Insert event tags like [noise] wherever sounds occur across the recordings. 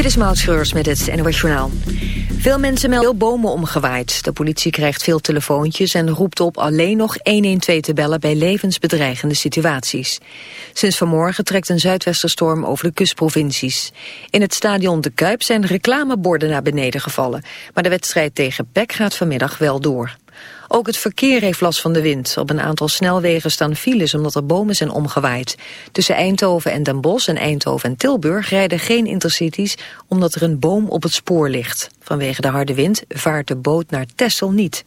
Dit is Maud Schreurs met het NOS Journaal. Veel mensen melden bomen omgewaaid. De politie krijgt veel telefoontjes en roept op alleen nog 112 te bellen bij levensbedreigende situaties. Sinds vanmorgen trekt een zuidwesterstorm over de kustprovincies. In het stadion De Kuip zijn reclameborden naar beneden gevallen. Maar de wedstrijd tegen PEC gaat vanmiddag wel door. Ook het verkeer heeft last van de wind. Op een aantal snelwegen staan files omdat er bomen zijn omgewaaid. Tussen Eindhoven en Den Bosch en Eindhoven en Tilburg rijden geen intercities omdat er een boom op het spoor ligt. Vanwege de harde wind vaart de boot naar Texel niet.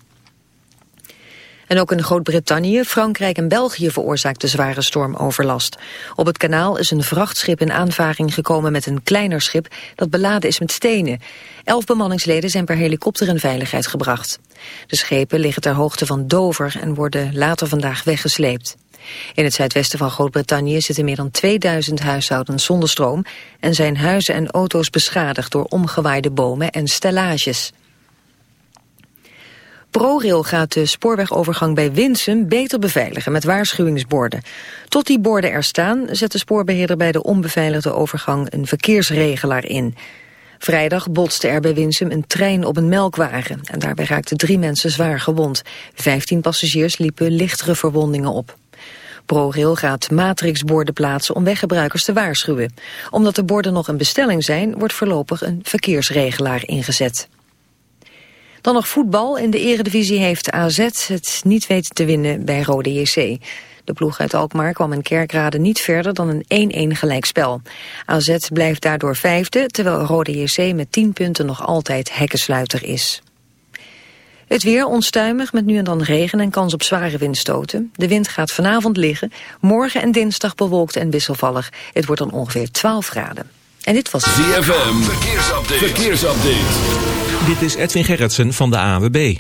En ook in Groot-Brittannië, Frankrijk en België veroorzaakte zware stormoverlast. Op het kanaal is een vrachtschip in aanvaring gekomen met een kleiner schip dat beladen is met stenen. Elf bemanningsleden zijn per helikopter in veiligheid gebracht. De schepen liggen ter hoogte van Dover en worden later vandaag weggesleept. In het zuidwesten van Groot-Brittannië zitten meer dan 2000 huishoudens zonder stroom... en zijn huizen en auto's beschadigd door omgewaaide bomen en stellages. ProRail gaat de spoorwegovergang bij Winsum beter beveiligen met waarschuwingsborden. Tot die borden er staan, zet de spoorbeheerder bij de onbeveiligde overgang een verkeersregelaar in. Vrijdag botste er bij Winsum een trein op een melkwagen en daarbij raakten drie mensen zwaar gewond. Vijftien passagiers liepen lichtere verwondingen op. ProRail gaat matrixborden plaatsen om weggebruikers te waarschuwen. Omdat de borden nog een bestelling zijn, wordt voorlopig een verkeersregelaar ingezet. Dan nog voetbal. In de eredivisie heeft AZ het niet weten te winnen bij Rode JC. De ploeg uit Alkmaar kwam in Kerkrade niet verder dan een 1-1 gelijkspel. AZ blijft daardoor vijfde, terwijl Rode JC met 10 punten nog altijd hekkensluiter is. Het weer onstuimig met nu en dan regen en kans op zware windstoten. De wind gaat vanavond liggen, morgen en dinsdag bewolkt en wisselvallig. Het wordt dan ongeveer 12 graden. En dit was... ZFM, verkeersupdate. verkeersupdate. Dit is Edwin Gerritsen van de AWB.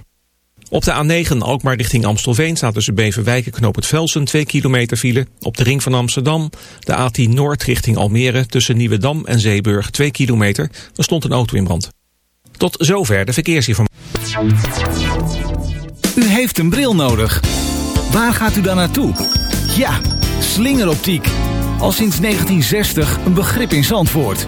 Op de A9 Alkmaar richting Amstelveen staat tussen Beverwijk en Knoop het Velsen 2 kilometer file. Op de ring van Amsterdam de A10 Noord richting Almere tussen Nieuwedam en Zeeburg 2 kilometer. Er stond een auto in brand. Tot zover de verkeersinformatie. U heeft een bril nodig. Waar gaat u dan naartoe? Ja, slingeroptiek. Al sinds 1960 een begrip in Zandvoort.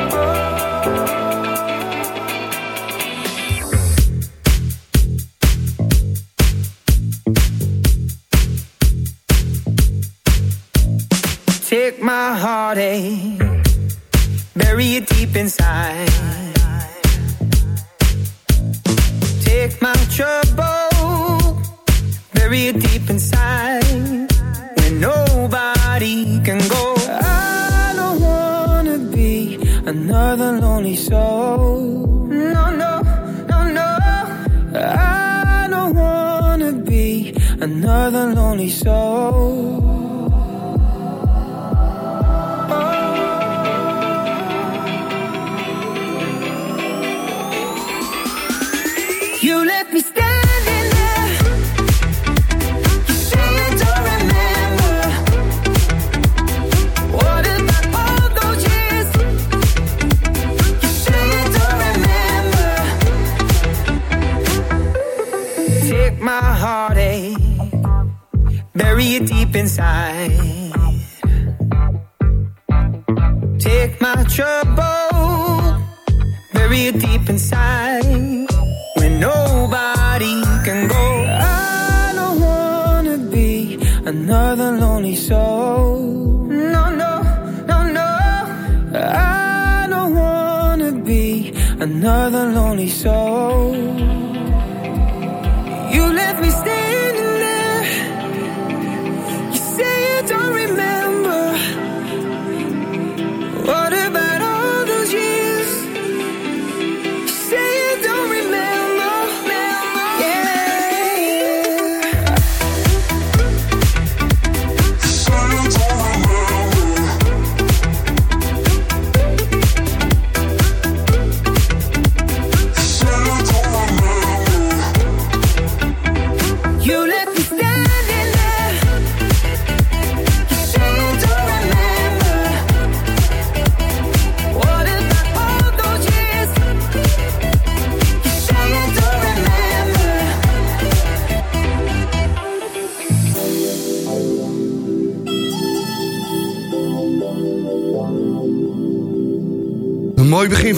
My heartache, bury it deep inside. Take my trouble, bury it deep inside. Where nobody can go. I don't wanna be another lonely soul. No, no, no, no. I don't wanna be another lonely soul. Inside. Take my trouble, bury it deep inside. When nobody can go, I don't wanna be another lonely soul. No, no, no, no. I don't wanna be another lonely soul. You left me standing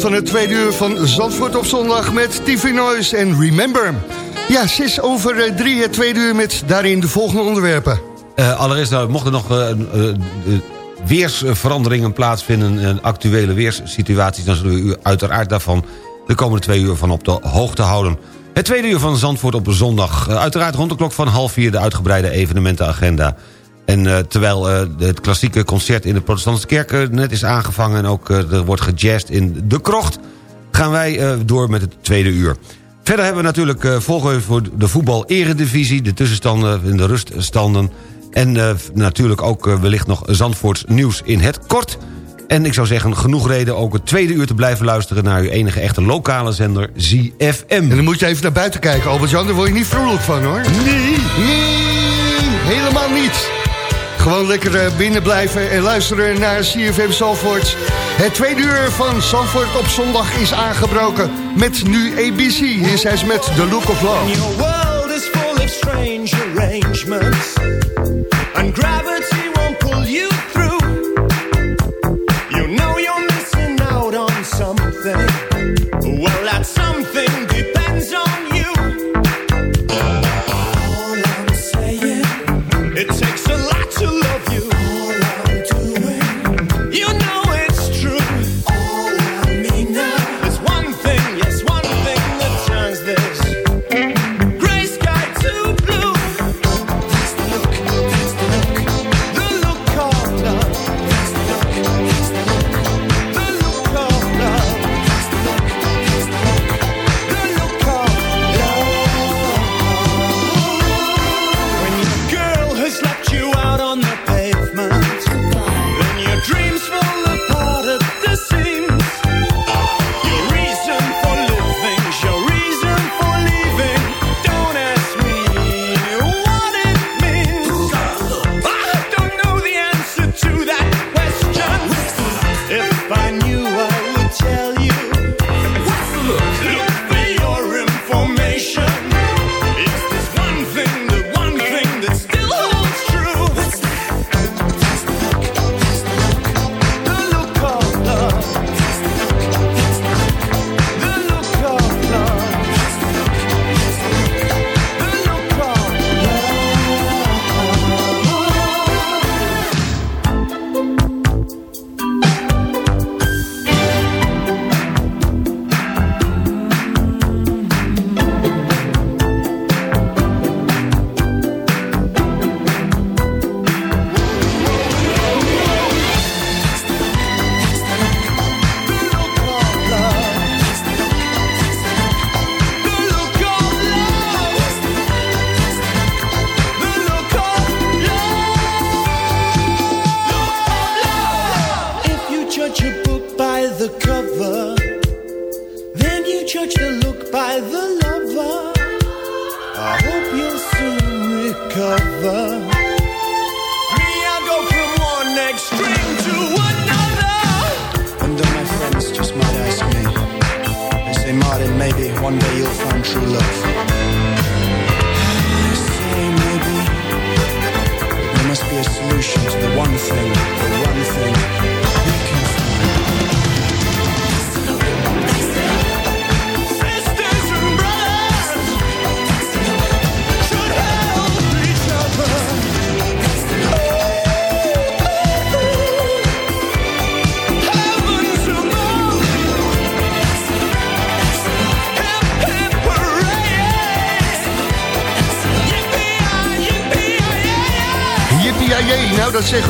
van het tweede uur van Zandvoort op zondag met TV Noise en Remember. Ja, zes over eh, drie het tweede uur met daarin de volgende onderwerpen. Eh, allereerst, nou, mochten nog eh, weersveranderingen plaatsvinden... en actuele weerssituaties... dan zullen we u uiteraard daarvan de komende twee uur van op de hoogte houden. Het tweede uur van Zandvoort op zondag. Uiteraard rond de klok van half vier de uitgebreide evenementenagenda. En eh, terwijl eh, het klassieke concert in de protestantse kerk eh, net is aangevangen... en ook eh, er wordt gejazzed in de krocht... gaan wij eh, door met het tweede uur. Verder hebben we natuurlijk uh, volgen voor de voetbal-eredivisie... de tussenstanden en de ruststanden... en eh, natuurlijk ook eh, wellicht nog Zandvoorts nieuws in het kort... En ik zou zeggen, genoeg reden ook het tweede uur te blijven luisteren... naar uw enige echte lokale zender ZFM. En dan moet je even naar buiten kijken, Albert-Jan, daar word je niet vrolijk van, hoor. Nee, nee, helemaal niet. Gewoon lekker eh, binnen blijven en luisteren naar CFM Zandvoort. Het tweede uur van Zandvoort op zondag is aangebroken met nu ABC. Hier zijn ze met The Look of Love. Your world is full of strange arrangements, and gravity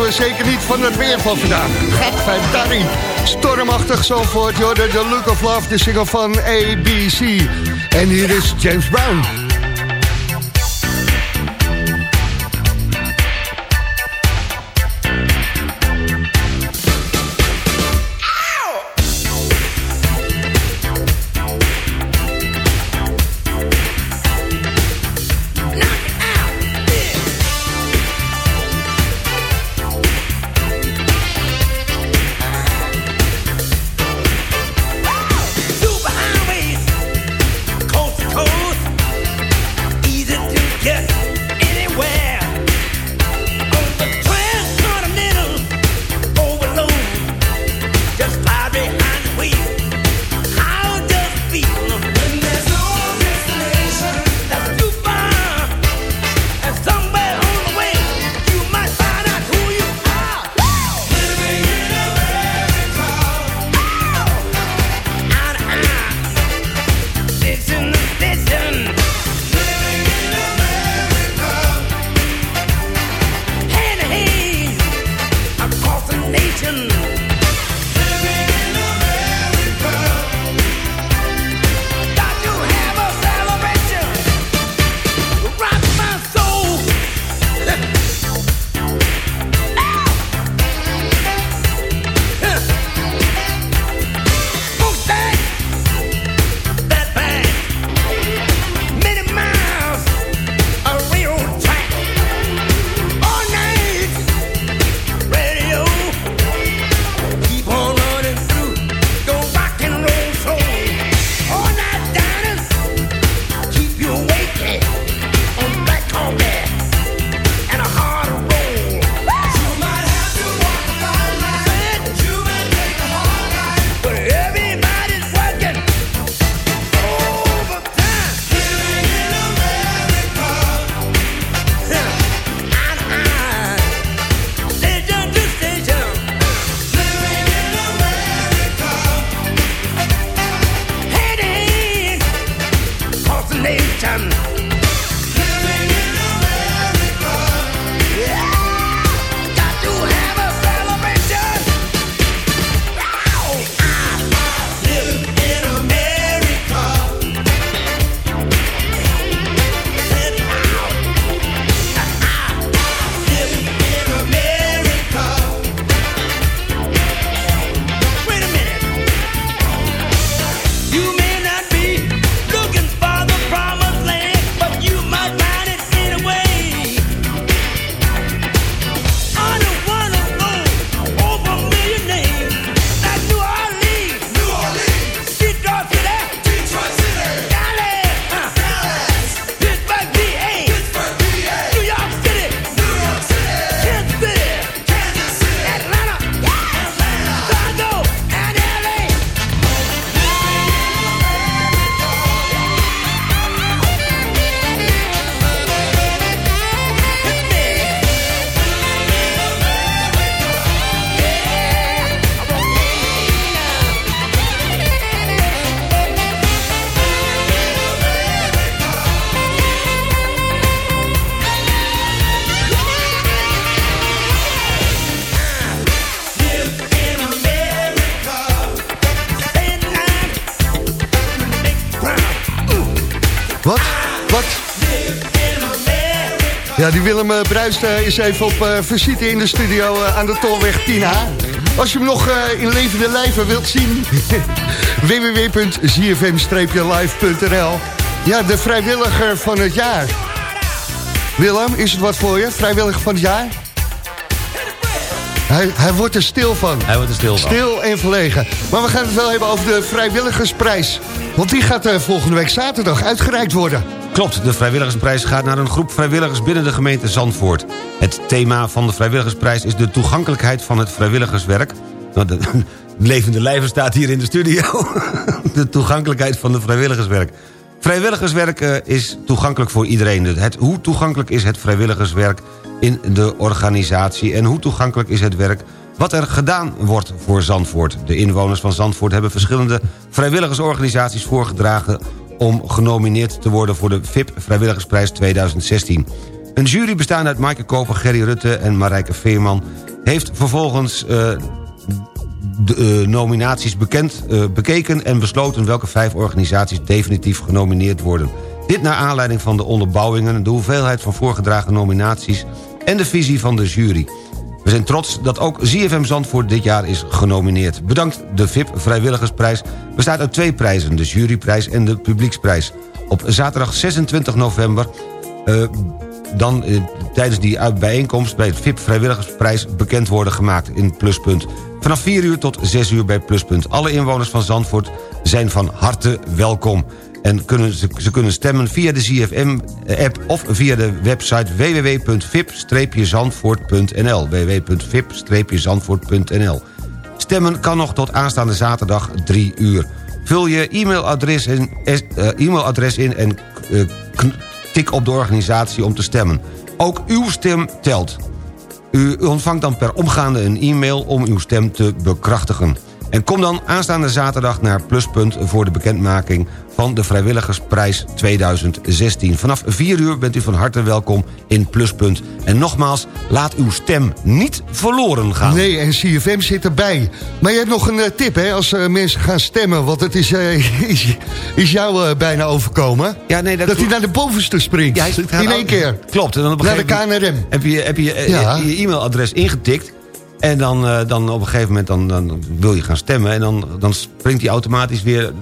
we zeker niet van het weer van vandaag. Gadverdarrie. Stormachtig zo hoorde The Look of Love, de single van ABC. En hier is James Brown. Satan. Willem eh, Bruist eh, is even op eh, visite in de studio aan de Tolweg 10A. Als je hem nog in levende lijven wilt zien... [laughs] www.zfm-live.nl Ja, de vrijwilliger van het jaar. Willem, is het wat voor je? Vrijwilliger van het jaar? Hij, hij wordt er stil van. Hij wordt er stil van. Stil en verlegen. Maar we gaan het wel hebben over de vrijwilligersprijs. Want die gaat volgende week zaterdag uitgereikt worden. Klopt, de vrijwilligersprijs gaat naar een groep vrijwilligers binnen de gemeente Zandvoort. Het thema van de vrijwilligersprijs is de toegankelijkheid van het vrijwilligerswerk. Nou, de, [laughs] levende lijven staat hier in de studio. [laughs] de toegankelijkheid van het vrijwilligerswerk. Vrijwilligerswerk eh, is toegankelijk voor iedereen. Het, hoe toegankelijk is het vrijwilligerswerk in de organisatie... en hoe toegankelijk is het werk wat er gedaan wordt voor Zandvoort. De inwoners van Zandvoort hebben verschillende vrijwilligersorganisaties voorgedragen... om genomineerd te worden voor de VIP Vrijwilligersprijs 2016. Een jury bestaande uit Maaike Koper, Gerry Rutte en Marijke Veerman... heeft vervolgens eh, de eh, nominaties bekend, eh, bekeken... en besloten welke vijf organisaties definitief genomineerd worden. Dit naar aanleiding van de onderbouwingen... de hoeveelheid van voorgedragen nominaties... en de visie van de jury. We zijn trots dat ook ZFM Zandvoort dit jaar is genomineerd. Bedankt de VIP Vrijwilligersprijs bestaat uit twee prijzen... de juryprijs en de publieksprijs. Op zaterdag 26 november... eh, dan eh, tijdens die bijeenkomst bij het VIP Vrijwilligersprijs bekend worden gemaakt in Pluspunt. Vanaf 4 uur tot 6 uur bij Pluspunt. Alle inwoners van Zandvoort zijn van harte welkom. En kunnen, ze, ze kunnen stemmen via de ZFM-app of via de website www.vip-zandvoort.nl www.vip-zandvoort.nl Stemmen kan nog tot aanstaande zaterdag 3 uur. Vul je e-mailadres in, eh, e-mailadres in en eh, tik op de organisatie om te stemmen. Ook uw stem telt. U ontvangt dan per omgaande een e-mail om uw stem te bekrachtigen. En kom dan aanstaande zaterdag naar Pluspunt voor de bekendmaking van de Vrijwilligersprijs 2016. Vanaf 4 uur bent u van harte welkom in Pluspunt. En nogmaals, laat uw stem niet verloren gaan. Nee, en CFM zit erbij. Maar je hebt nog een eh, tip, hè, als eh, mensen gaan stemmen. Want het is, eh, [laughs] is, is jou bijna overkomen. Ja, nee, dat, Dat hij naar de bovenste springt. Ja, hij in één keer. Klopt. En dan op een Naar de gegeven moment KNRM. Heb je heb je, Ja. je e-mailadres ingetikt. En dan, eh, dan op een gegeven moment dan, dan wil je gaan stemmen. En dan, dan springt hij automatisch weer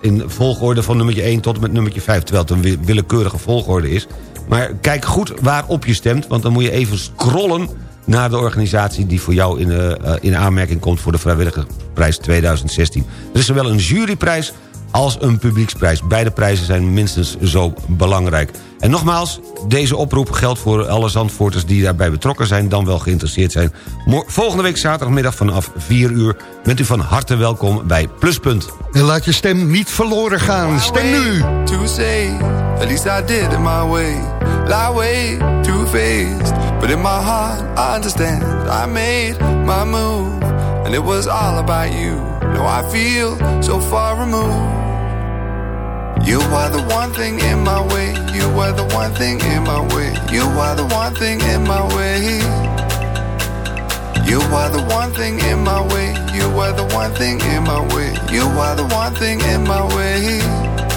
in volgorde van nummertje 1 tot en met nummertje 5. Terwijl het een wi- willekeurige volgorde is. Maar kijk goed waarop je stemt. Want dan moet je even scrollen naar de organisatie... die voor jou in, eh, in aanmerking komt voor de Vrijwilligersprijs 2016. Er is zowel een juryprijs als een publieksprijs. Beide prijzen zijn minstens zo belangrijk. En nogmaals, deze oproep geldt voor alle Zandvoorters... die daarbij betrokken zijn, dan wel geïnteresseerd zijn. Volgende week zaterdagmiddag vanaf 4 uur... bent u van harte welkom bij Pluspunt. En laat je stem niet verloren gaan. Stem nu! To say, at least I did it my way. Lie way, too faced. But in my heart, I understand. I made my move, and it was all about you. Now I feel so far removed. You are the one thing in my way. You are the one thing in my way. You are the one thing in my way. You are the one thing in my way. You are the one thing in my way. You are the one thing in my way.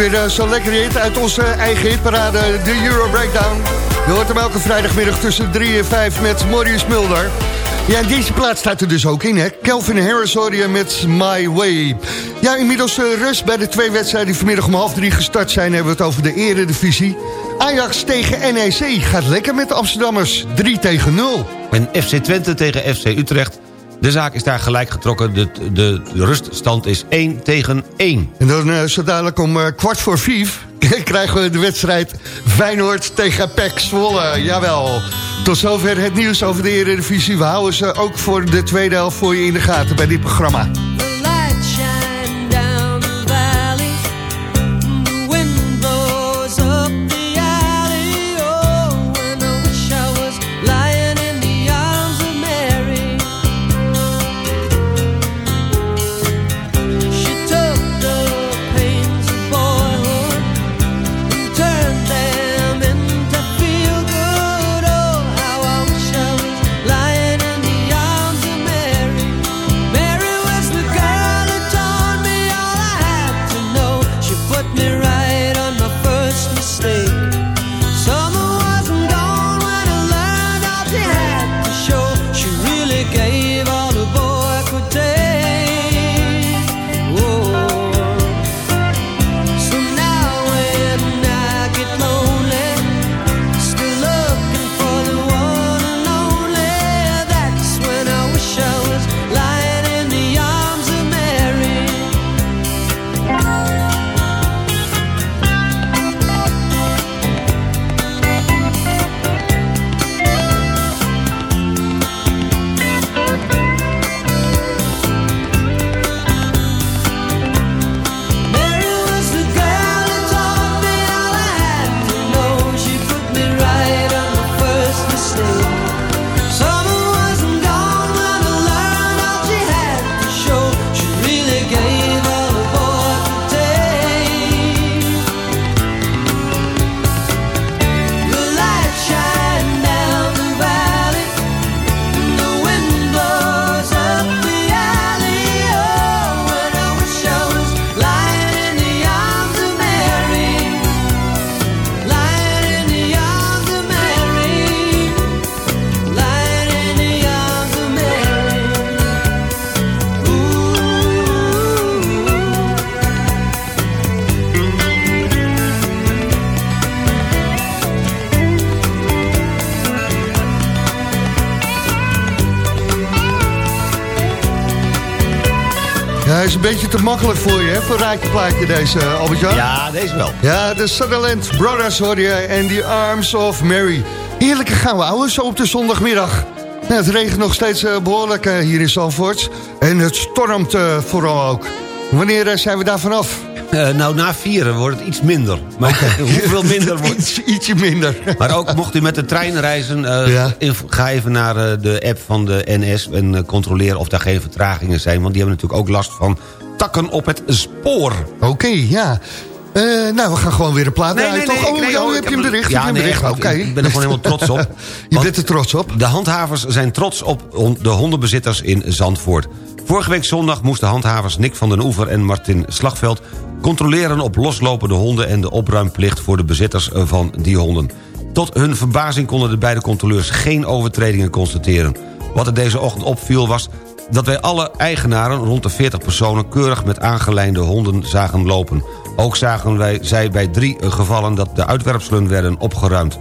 Weer eh, zo'n lekker hit uit onze eigen hitparade, de Euro Breakdown. Je hoort hem elke vrijdagmiddag tussen 3 en 5 met Maurice Mulder. Ja, deze plaat staat er dus ook in, hè. Kelvin Harris met My Way. Ja, inmiddels eh, rust bij de twee wedstrijden die vanmiddag om half drie gestart zijn... hebben we het over de eredivisie. Ajax tegen NEC gaat lekker met de Amsterdammers. 3 tegen 0. En FC Twente tegen FC Utrecht. De zaak is daar gelijk getrokken. De, de, ruststand is 1 tegen 1. En dan eh, zo dadelijk om eh, kwart voor vijf... [laughs] krijgen we de wedstrijd Feyenoord tegen PEC Zwolle. Jawel. Tot zover het nieuws over de Eredivisie. We houden ze ook voor de tweede helft voor je in de gaten bij dit programma. Te makkelijk voor je, hè? Voor raadje plaatje deze, uh, Albert-Jan. Ja, deze wel. Ja, de Sutherland Brothers hoor je en The Arms of Mary. Heerlijke gouden ouwe, zo op de zondagmiddag. Nou, het regent nog steeds eh, behoorlijk eh, hier in Zandvoort. En het stormt eh, vooral ook. Wanneer eh, zijn we daar vanaf? Eh, nou, na vieren wordt het iets minder. Maar [laughs] hoeveel minder wordt Iets, ietsje minder. Maar ook mocht u met de trein reizen, eh, Ja. ga even naar eh, de app van de NS... en controleer of daar geen vertragingen zijn. Want die hebben natuurlijk ook last van takken op het spoor. Oké, ja. Eh, nou, we gaan gewoon weer een plaat Nee, draaien, nee, toch? nee, oh, nee, oh, heb je heb- bericht? Ja, heb je bericht? Oké. ik ben er gewoon helemaal trots op. [laughs] Je bent er trots op? De handhavers zijn trots op de hondenbezitters in Zandvoort. Vorige week zondag moesten handhavers Nick van den Oever en Martin Slagveld... controleren op loslopende honden en de opruimplicht voor de bezitters van die honden. Tot hun verbazing konden de beide controleurs geen overtredingen constateren. Wat er deze ochtend opviel was dat wij alle eigenaren, rond de 40 personen... keurig met aangelijnde honden zagen lopen. Ook zagen wij zij bij drie gevallen dat de uitwerpselen werden opgeruimd.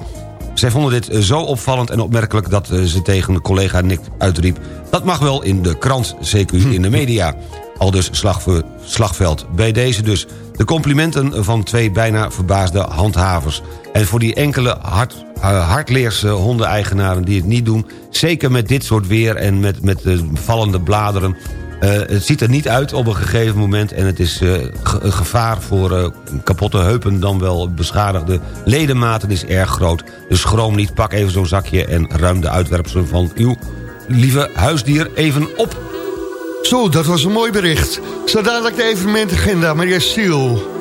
Zij vonden dit eh, zo opvallend en opmerkelijk dat eh, ze tegen collega Nick uitriep... dat mag wel in de krant, CQ [laughs] in de media. Al dus Slagve- Slagveld. Bij deze dus de complimenten van twee bijna verbaasde handhavers. En voor die enkele hard, uh, hardleerse hondeneigenaren die het niet doen... zeker met dit soort weer en met, met de vallende bladeren... Uh, het ziet er niet uit op een gegeven moment... en het is een gevaar voor kapotte heupen... dan wel beschadigde ledematen is erg groot. Dus schroom niet, pak even zo'n zakje... en ruim de uitwerpselen van uw lieve huisdier even op. Zo, dat was een mooi bericht. Zo dadelijk de evenementagenda, Maria Stiel. goes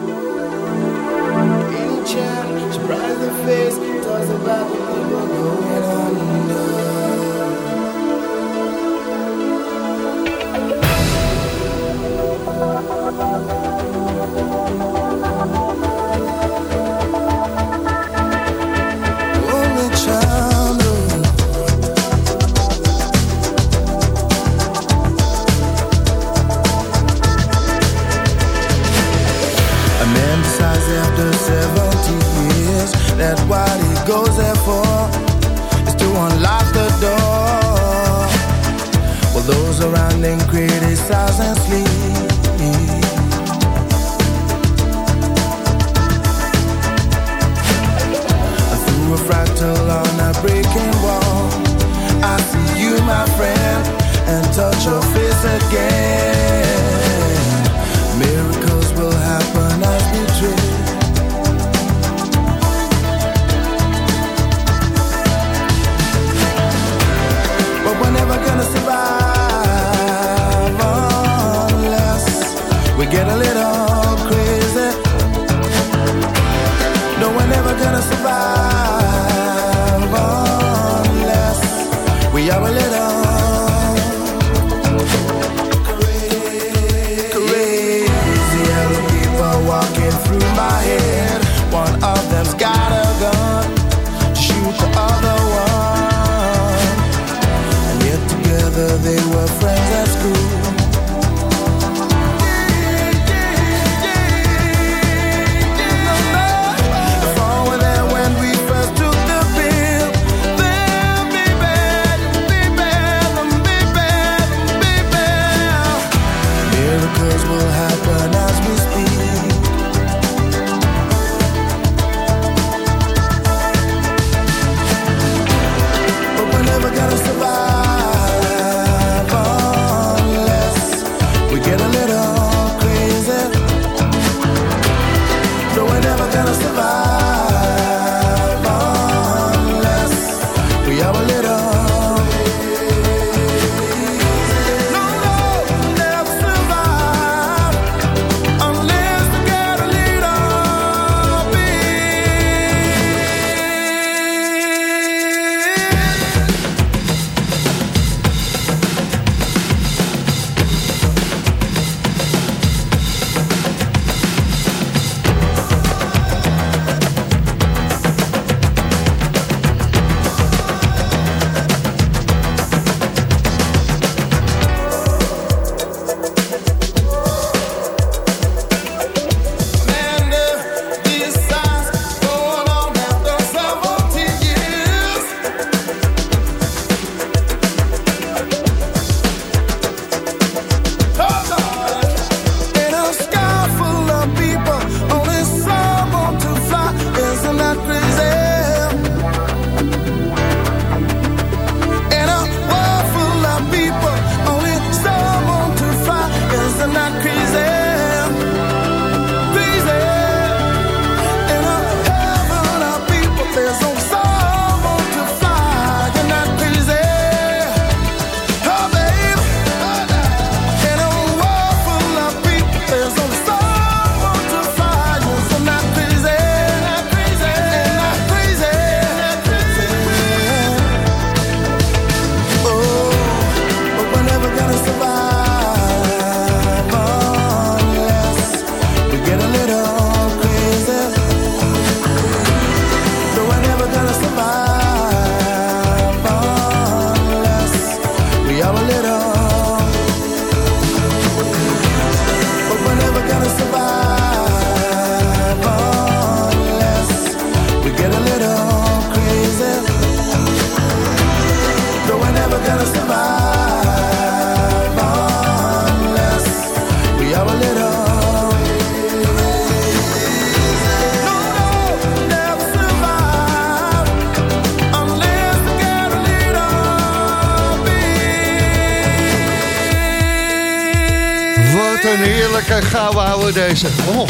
Oh.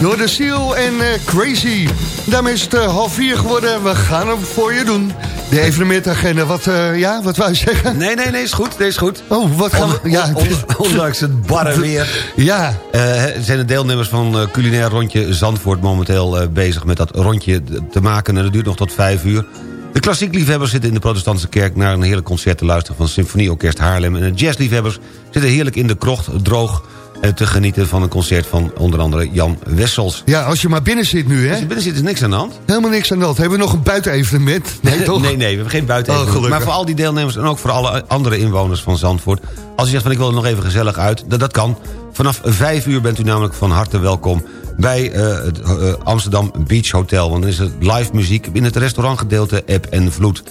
Door de Seal en eh, Crazy. Daarmee is het eh, half vier geworden. We gaan hem voor je doen. De evenementagenda, wat, eh, ja, wat wou je zeggen? Nee, nee, nee, is goed. Nee, is goed. Oh, wat gaan we... Ja, On- on- ondanks het barre [laughs] weer. Ja. Eh, zijn de deelnemers van eh, culinair rondje Zandvoort momenteel eh, bezig met dat rondje te maken. En dat duurt nog tot vijf uur. De klassiekliefhebbers zitten in de protestantse kerk... naar een heerlijk concert te luisteren van Symfonieorkest Haarlem. En de jazzliefhebbers zitten heerlijk in de krocht, droog... eh, te genieten van een concert van onder andere Jan Wessels. Ja, als je maar binnen zit nu, hè? Als je binnen zit is niks aan de hand. Helemaal niks aan de hand. Hebben we nog een buitenevenement? Nee, toch? nee, nee, we hebben geen buiten. Oh, maar voor al die deelnemers en ook voor alle andere inwoners van Zandvoort. Als u zegt van ik wil er nog even gezellig uit, dat, dat kan. Vanaf vijf uur bent u namelijk van harte welkom bij eh, het eh, Amsterdam Beach Hotel. Want dan is het live muziek in het restaurantgedeelte App en Vloed.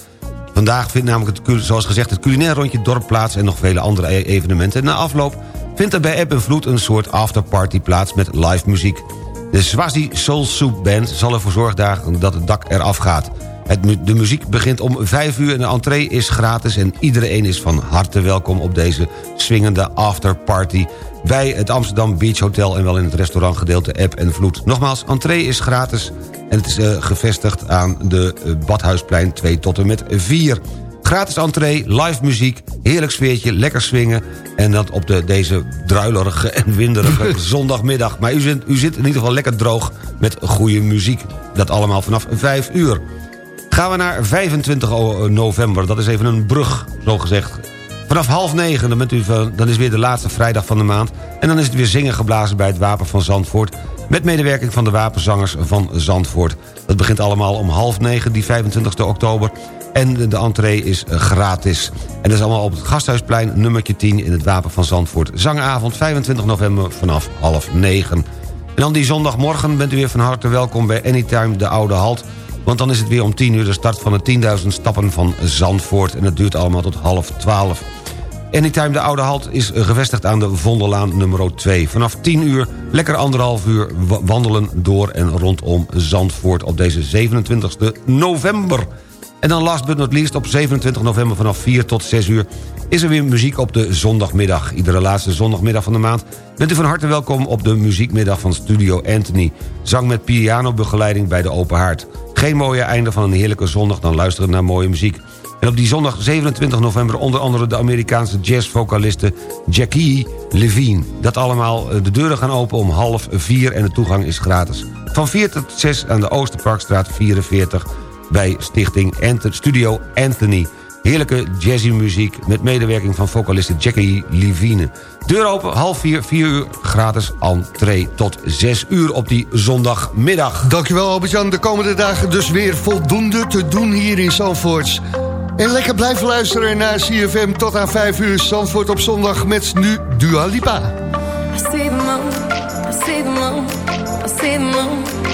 Vandaag vindt namelijk, het, zoals gezegd, het culinair rondje dorp plaats... en nog vele andere e- evenementen. Na afloop vindt er bij Eb en Vloed een soort afterparty plaats met live muziek. De Swazi Soul Soup Band zal ervoor zorgen dat het dak eraf gaat. Het, de muziek begint om 5 uur en de entree is gratis... en iedereen is van harte welkom op deze swingende afterparty... bij het Amsterdam Beach Hotel en wel in het restaurantgedeelte App en Vloed. Nogmaals, entree is gratis en het is eh, gevestigd aan de eh, Badhuisplein 2 tot en met 4. Gratis entree, live muziek, heerlijk sfeertje, lekker swingen... en dat op de, deze druilerige en winderige [laughs] zondagmiddag. Maar u zit, u zit in ieder geval lekker droog met goede muziek. Dat allemaal vanaf 5 uur. Gaan we naar 25 o- november. Dat is even een brug, zo gezegd. Vanaf half negen, dan, bent u dan is weer de laatste vrijdag van de maand... en dan is het weer zingen geblazen bij het Wapen van Zandvoort... met medewerking van de wapenzangers van Zandvoort. Dat begint allemaal om half negen, die 25 oktober... en de, entree is eh, gratis. En dat is allemaal op het Gasthuisplein, nummertje 10... in het Wapen van Zandvoort. Zangavond 25 november vanaf half negen. En dan die zondagmorgen bent u weer van harte welkom bij Anytime de Oude Halt... Want dan is het weer om 10 uur de start van de 10.000 stappen van Zandvoort. En dat duurt allemaal tot half 12. Anytime de Oude Halt is gevestigd aan de Vondellaan nummer 2. Vanaf 10 uur, lekker anderhalf uur wa- wandelen door en rondom Zandvoort... op deze 27 november. En dan last but not least, op 27 november vanaf 4 tot 6 uur... is er weer muziek op de zondagmiddag. Iedere laatste zondagmiddag van de maand... bent u van harte welkom op de muziekmiddag van Studio Anthony. Zang met pianobegeleiding bij de Open Haard. Geen mooie einde van een heerlijke zondag dan luisteren naar mooie muziek. En op die zondag 27 november onder andere de Amerikaanse jazzvocaliste Jackie Levine. Dat allemaal, eh, de deuren gaan open om half vier en de toegang is gratis. Van 4 tot 6 aan de Oosterparkstraat 44 bij stichting Ant- Studio Anthony. Heerlijke jazzy muziek met medewerking van vocaliste Jackie Levine. Deur open, half vier, vier uur, gratis entree tot 6 uur op die zondagmiddag. Dankjewel Albert-Jan. De komende dagen dus weer voldoende te doen hier in Zandvoort. En lekker blijven luisteren naar CFM tot aan 5 uur. Zandvoort op zondag met nu Dua Lipa. I see the moon, I see the moon, I see the moon.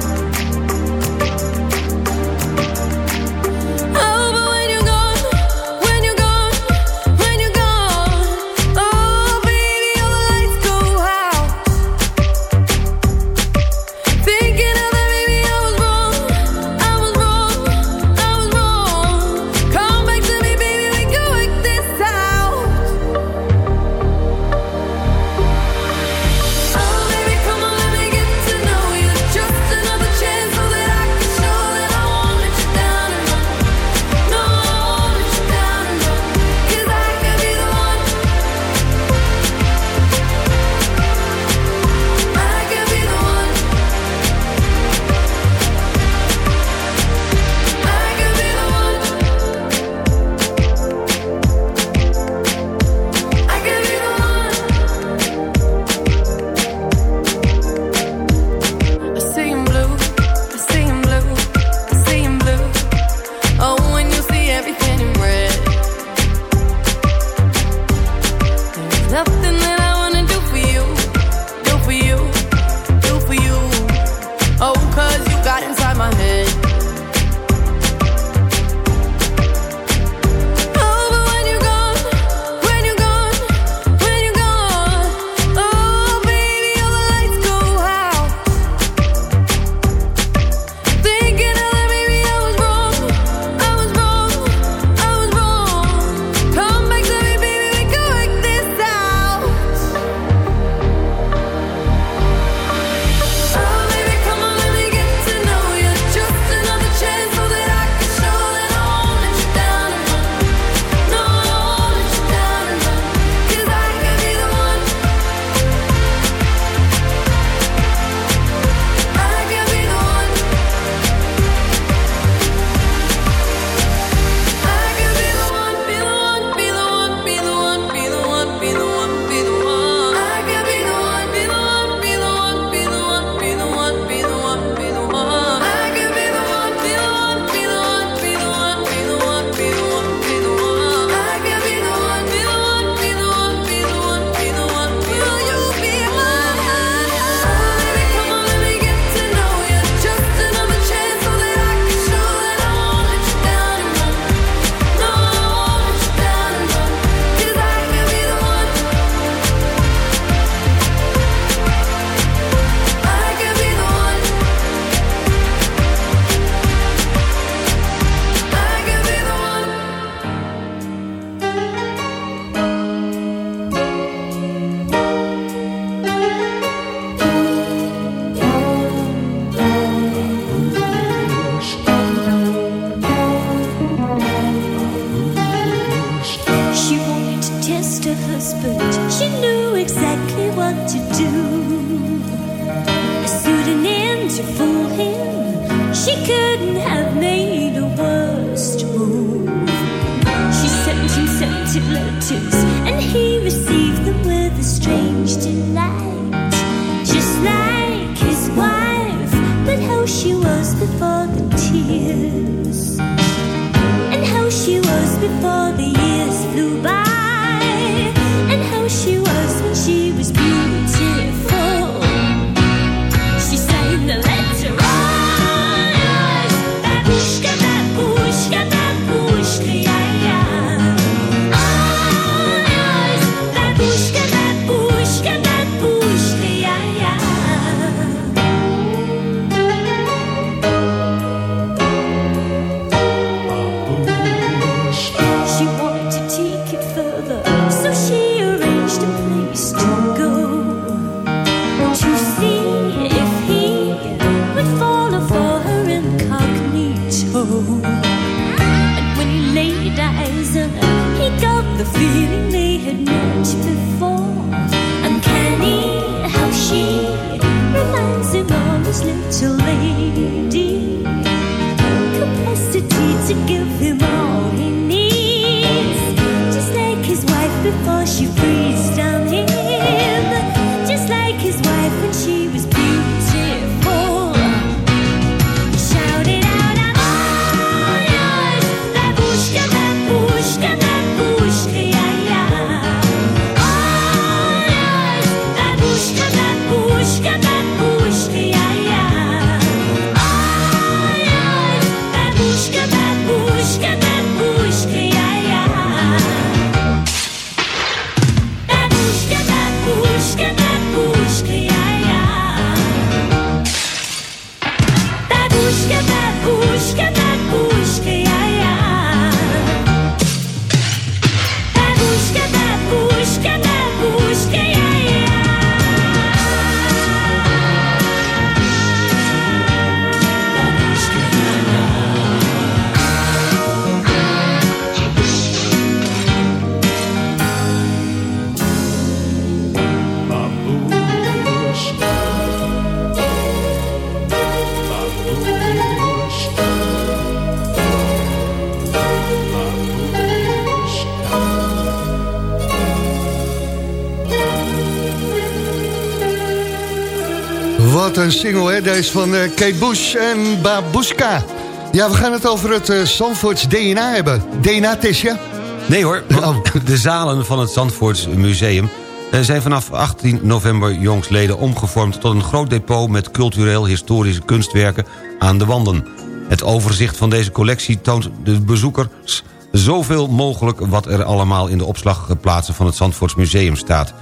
Een single, hè? Deze van eh, Kate Bush en Babushka. Ja, we gaan het over het eh Zandvoorts DNA hebben. DNA-test, ja? Nee hoor, want [laughs] de zalen van het Zandvoorts Museum... eh, zijn vanaf 18 november jongsleden omgevormd... tot een groot depot met cultureel-historische kunstwerken aan de wanden. Het overzicht van deze collectie toont de bezoekers zoveel mogelijk... wat er allemaal in de opslagplaatsen van het Zandvoorts Museum staat.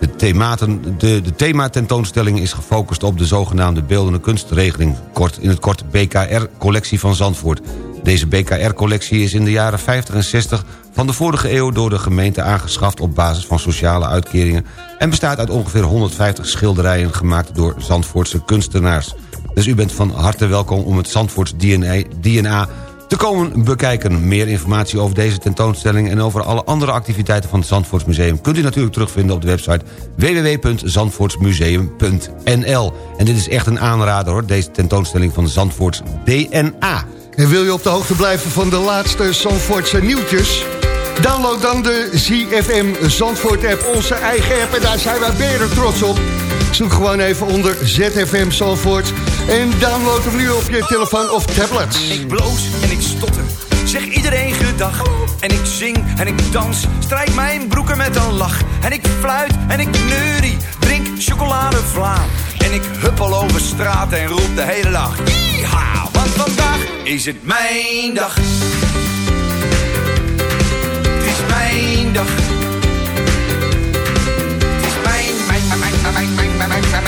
De, thematen, de, de thematentoonstelling is gefocust op de zogenaamde beeldende kunstregeling... Kort, in het kort BKR-collectie van Zandvoort. Deze BKR-collectie is in de jaren 50 en 60 van de vorige eeuw... door de gemeente aangeschaft op basis van sociale uitkeringen... en bestaat uit ongeveer 150 schilderijen gemaakt door Zandvoortse kunstenaars. Dus u bent van harte welkom om het Zandvoorts DNA, DNA te komen bekijken. Meer informatie over deze tentoonstelling... en over alle andere activiteiten van het Zandvoortsmuseum... kunt u natuurlijk terugvinden op de website www.zandvoortsmuseum.nl. En dit is echt een aanrader, hoor, deze tentoonstelling van Zandvoorts DNA. En wil je op de hoogte blijven van de laatste Zandvoortse nieuwtjes? Download dan de ZFM Zandvoort app, onze eigen app. En daar zijn wij beren trots op. Zoek gewoon even onder ZFM Zandvoort. En download hem nu op je telefoon of tablet. Ik bloos en ik stotter, zeg iedereen gedag. En ik zing en ik dans, strijk mijn broeken met een lach. En ik fluit en ik neurie, drink chocoladevla. En ik huppel over straat en roep de hele dag. Yeeha, want vandaag is het mijn dag. Het is mijn dag. Het is mijn, mijn, mijn, mijn, mijn, mijn, mijn, mijn,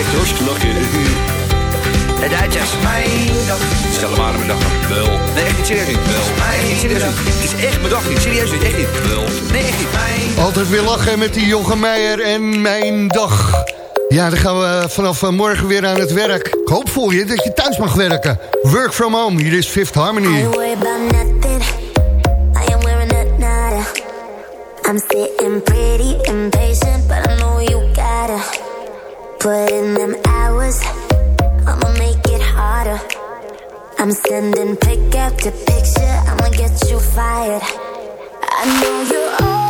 Echt Oostlachen. De Duitsers. Mijn dag. Stel maar aan mijn dag. Wel. Nee, echt niet serieus niet. Wel. Nee, echt serieus niet. Het is echt mijn dag niet. Serieus niet. Echt niet. Wel. Nee, echt niet. Mijn Altijd weer lachen met die Jochem Meijer en mijn dag. Ja, dan gaan we vanaf eh, morgen weer aan het werk. Ik hoop voor je dat je thuis mag werken. Work from home, hier is Fifth Harmony. worry about nothing. I am wearing a nada. I'm sitting pretty impatient, but I know you gotta put in them hours. I'ma make it harder. I'm sending pick after picture. I'ma get you fired. I know you're always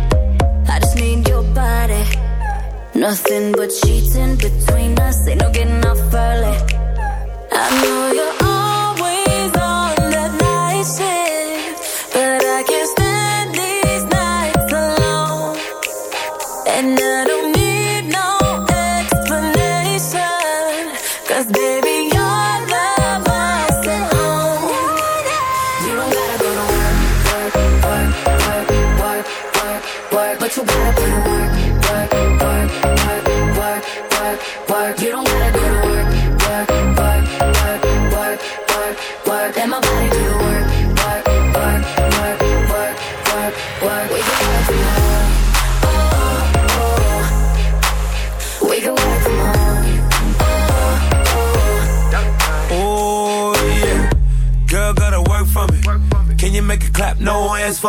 Just need your body. Nothing but sheets in between us. Ain't no getting off early. I know you're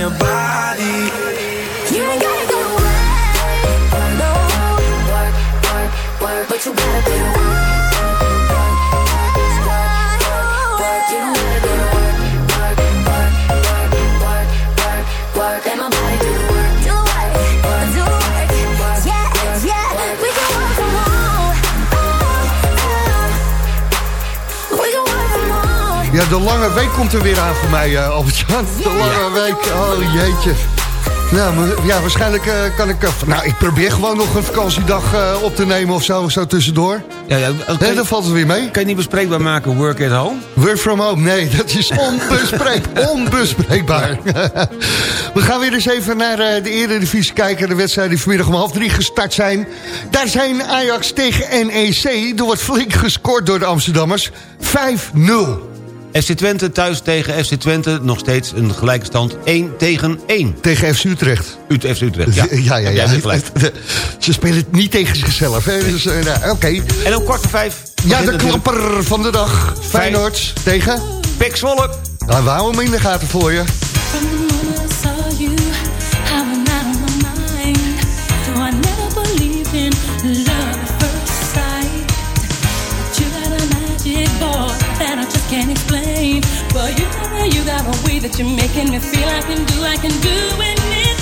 your body. You ain't gotta go away. no. Work, work, work, but you gotta put in Ja, de lange week komt er weer aan voor mij, eh, Albert-Jan. De lange week, oh jeetje. Nou, maar- ja, waarschijnlijk eh, kan ik... eh, nou, ik probeer gewoon nog een vakantiedag op te nemen of zo, zo tussendoor. Ja, ja, Nee, dan valt het weer mee. Kan je niet bespreekbaar maken work at home? Work from home, nee, [laughs] dat is [laughs] onbespreekbaar. onbespreekbaar. [laughs] We gaan weer eens even naar de Eredivisie kijken. De wedstrijden die vanmiddag om half drie gestart zijn. Daar zijn Ajax tegen NEC. Er wordt flink gescoord door de Amsterdammers. 5-0. FC Twente thuis tegen FC Twente. Nog steeds een gelijke stand 1 tegen 1. Tegen FC Utrecht. Ut FC Utrecht, ja. ja, ja. [laughs] Ze spelen het niet tegen zichzelf. hè. Dus, eh, nou, Oké. En om kwart voor vijf... Ja, de klapper van de dag. Feyenoord tegen... Pek Zwolle. Nou, we houden hem in de gaten voor je. Can't explain. But you know you got a way that you're making me feel I can do, I can do anything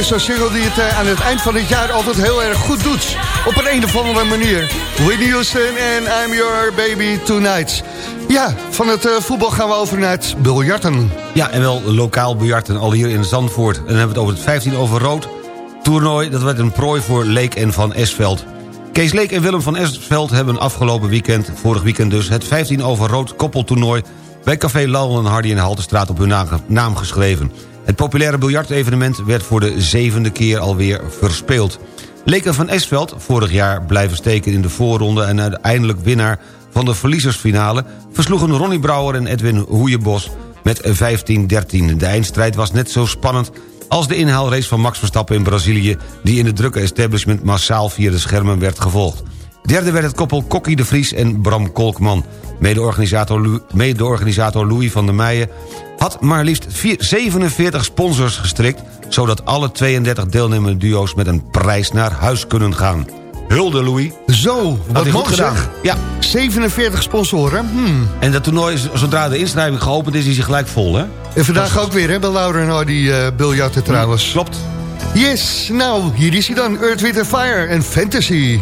weer zo'n single die het eh, aan het eind van het jaar altijd heel erg goed doet. Op een, een of andere manier. Whitney Houston en I'm Your Baby Tonight. Ja, van het eh, voetbal gaan we over naar het biljarten. Ja, en wel lokaal biljarten, al hier in Zandvoort. En dan hebben we het over het 15 over rood toernooi. Dat werd een prooi voor Leek en Van Esveld. Kees Leek en Willem van Esveld hebben afgelopen weekend... vorig weekend dus, het 15 over rood koppeltoernooi... bij Café Lal en Hardy in de Haltestraat op hun naam geschreven. Het populaire biljartevenement werd voor de zevende keer alweer verspeeld. Leek en Van Esveld, vorig jaar blijven steken in de voorronde... en uiteindelijk winnaar van de verliezersfinale... versloegen Ronnie Brouwer en Edwin Hoeiebos met 15-13. De eindstrijd was net zo spannend als de inhaalrace van Max Verstappen in Brazilië... die in de drukke establishment massaal via de schermen werd gevolgd. Derde werd het koppel Kokkie de Vries en Bram Kolkman. Mede-organisator Mede-organisator Louis van der Meijen had maar liefst vier- 47 sponsors gestrikt... zodat alle 32 deelnemende duo's met een prijs naar huis kunnen gaan. Hulde, Louis. Zo, wat mooi zeg. Ja. 47 sponsoren. Hmm. En dat toernooi, is- zodra de inschrijving geopend is, is hij gelijk vol, hè? En vandaag ook weer, hè, bij Laura en Hardy eh biljarten trouwens. Klopt. Yes, nou, hier is hij dan. Earth, Wind Fire en Fantasy.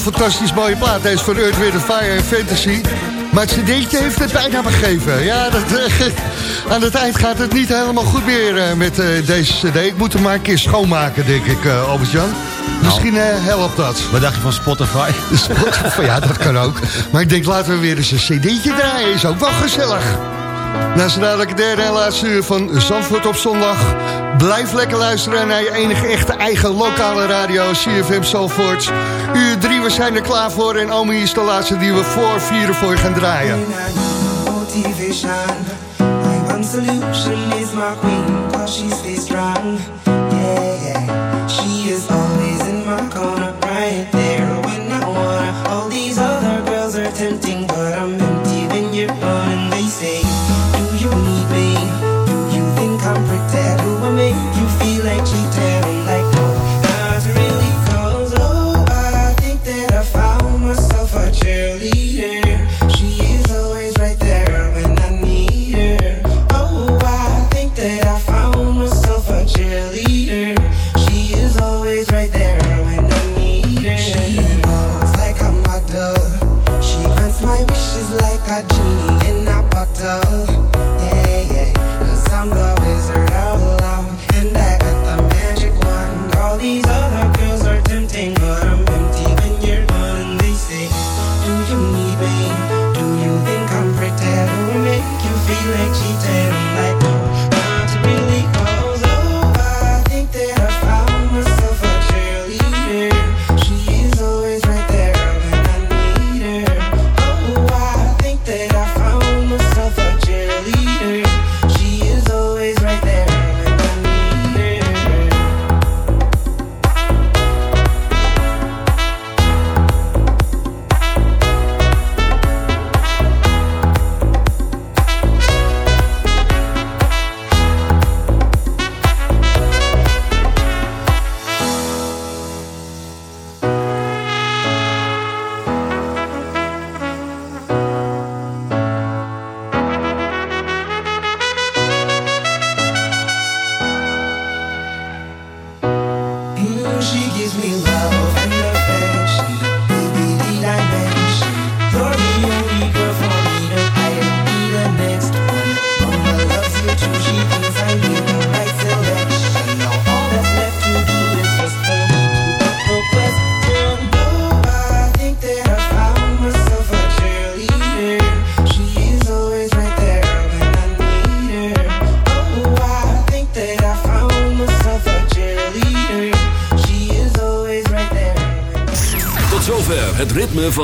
Fantastisch mooie plaat. Deze van Earth, Wind Fire en Fantasy. Maar het cd'tje heeft het bijna begeven. Ja, dat, eh, [laughs] aan het eind gaat het niet helemaal goed meer eh, met eh, deze cd. Ik moet hem maar een keer schoonmaken, denk ik, Albert-Jan. Misschien eh, helpt dat. Wat dacht je van Spotify? [laughs] Spotify, ja, dat kan ook. Maar ik denk, laten we weer eens een cd'tje draaien. Is ook wel gezellig. Na dadelijk het derde en laatste uur van Zandvoort op zondag. Blijf lekker luisteren naar je enige echte eigen lokale radio, CFM Zandvoort. Uur drie, we zijn er klaar voor. En Omi is de laatste die we voor vieren voor je gaan draaien. motivation. My one